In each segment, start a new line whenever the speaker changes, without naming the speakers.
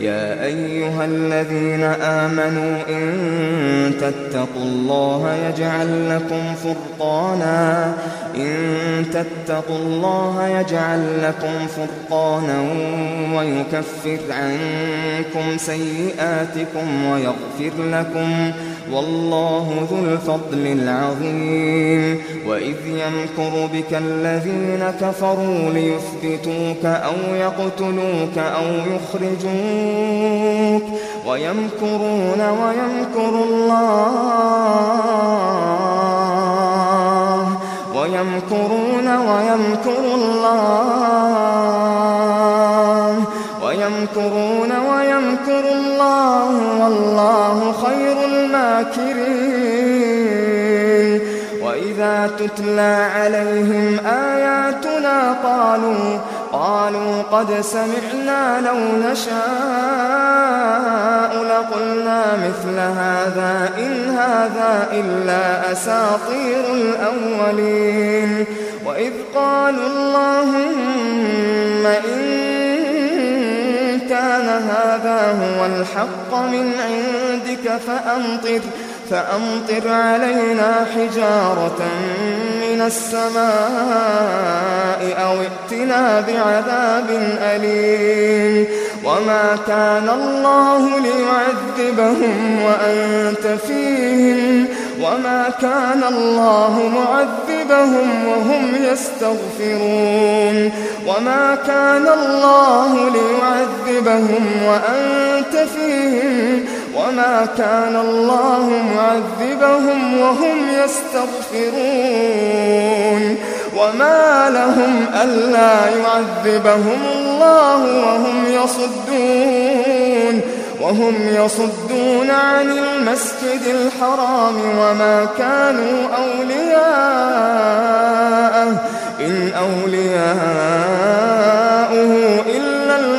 يا أيها الذين آمنوا إن تتقوا الله يجعل لكم فرقانا. إن تتقوا الله يجعل لكم فرقانا ويكفر عنكم سيئاتكم ويغفر لكم والله ذو الفضل العظيم. وإذ يمكر بك الذين كفروا ليثبتوك أو يقتلوك أو يخرجوك ويمكرون ويمكر الله. ويمكرون ويمكر الله. ويمكرون ويمكر الله والله خير الماكرين. وإذا تتلى عليهم آياتنا قالوا قالوا قد سمعنا لو نشاء لقلنا مثل هذا إن هذا إلا أساطير الأولين. وإذ قالوا اللهم إن كان هذا هو الحق من عندك فأمطر فأمطر علينا حجارة من السماء أو ائتنا بعذاب أليم. وما كان الله ليعذبهم وأنت فيهم. وما كان الله معذبهم وهم يستغفرون. وما كان الله ليعذبهم وأنت فيهم وما كان الله معذبهم وهم يستغفرون وما لهم ألا يعذبهم الله وهم يصدون وهم يصدون عن المسجد الحرام وما كانوا أولياءه إن أولياؤه إلا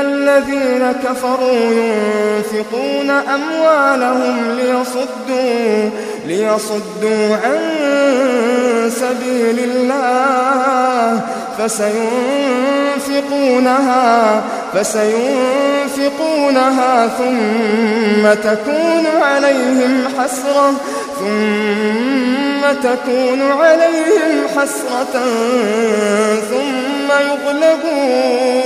الذين كفروا ينفقون أموالهم ليصدوا ليصدوا عن سبيل الله فسينفقونها فسينفقونها ثم تكون عليهم حسرة ثم تكون عليهم حسرة ثم يغلبون.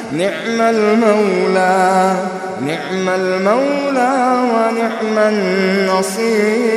نعم المولى نعم المولى ونعم النصير.